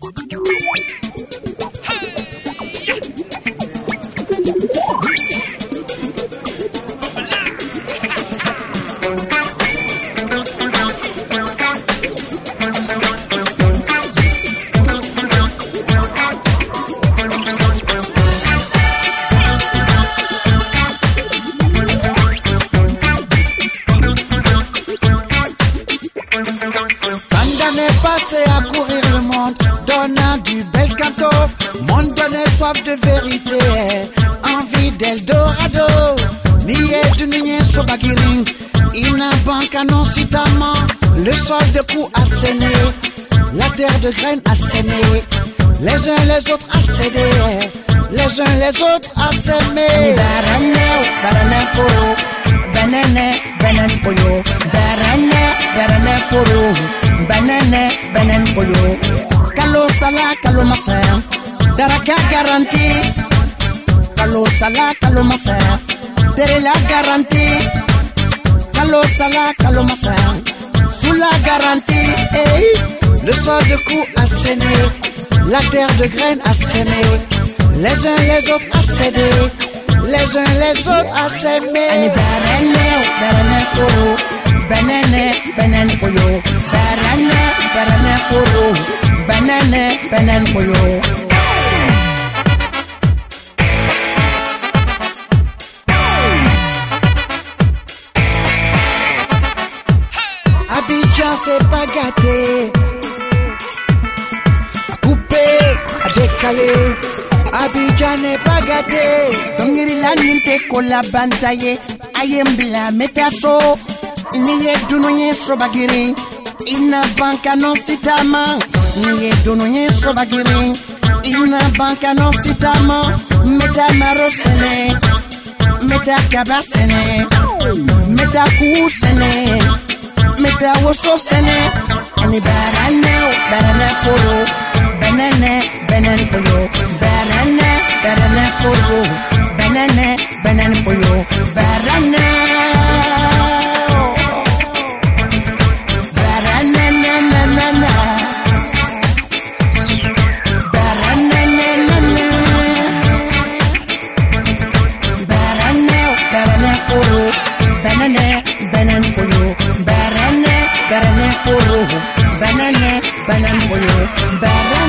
Cuando me pase a cubrir el monte donnant du bel canto. Monde donné soif de vérité, envie d'Eldorado. Niye dunia sobagiring, ina banca non citama. Le sol de cou asséné, la terre de graines assénée. Les uns les autres assénés, les uns les autres assémés. Barane, barane foro, banane, banane poyo. Barane, barane foro, banane, banane poyo. Sala, kalo masa, daraka garanti. Kalo sala, kalo masa, tere la garantie. Kalo sala. Hey, le sol de cou asséné, la terre de graines assénée. Les uns les autres assénés, les uns les autres assémés. barane, barane foro, banane, banane poyo. Banane, banane poyo. Abidjan c'est pas gâté. À couper, à décaler. Abidjan n'est pas gâté. Dongiri la ninte kola bantaye ayembla metaso niye dununye sobagiri inabanka n'ositama niyedono nyesobagiri inabanka n'ositama meta marosene meta kabasene meta kuusene meta wososene. Ani barana barana foro benene benen foro barana barana foro solo, banane, banan boyo, baba.